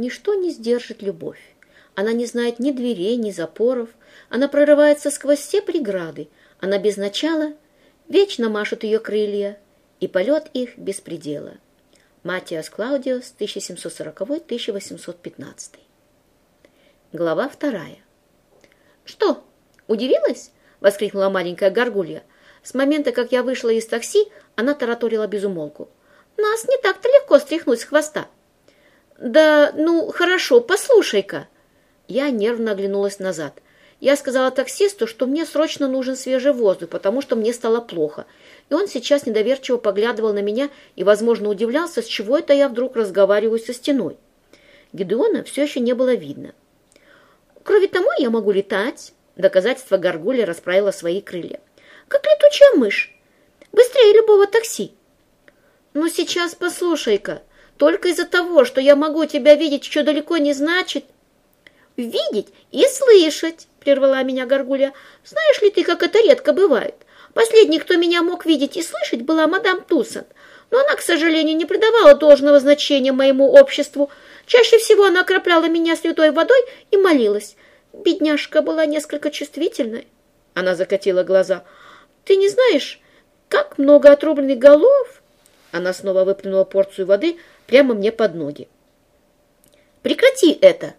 Ничто не сдержит любовь. Она не знает ни дверей, ни запоров. Она прорывается сквозь все преграды. Она без начала. Вечно машут ее крылья. И полет их без предела. Матиас Клаудиус, 1740-1815. Глава вторая. «Что, удивилась?» — воскликнула маленькая горгулья. С момента, как я вышла из такси, она тараторила безумолку. «Нас не так-то легко стряхнуть с хвоста». «Да, ну, хорошо, послушай-ка». Я нервно оглянулась назад. Я сказала таксисту, что мне срочно нужен свежий воздух, потому что мне стало плохо. И он сейчас недоверчиво поглядывал на меня и, возможно, удивлялся, с чего это я вдруг разговариваю со стеной. Гедеона все еще не было видно. «Кроме того, я могу летать». Доказательство горгулья расправила свои крылья. «Как летучая мышь. Быстрее любого такси». «Ну сейчас послушай-ка», только из-за того, что я могу тебя видеть, что далеко не значит... Видеть и слышать, прервала меня Горгулья. Знаешь ли ты, как это редко бывает? Последний, кто меня мог видеть и слышать, была мадам Туссен. Но она, к сожалению, не придавала должного значения моему обществу. Чаще всего она окропляла меня святой водой и молилась. Бедняжка была несколько чувствительной. Она закатила глаза. Ты не знаешь, как много отрубленных голов? Она снова выплюнула порцию воды, прямо мне под ноги. «Прекрати это!»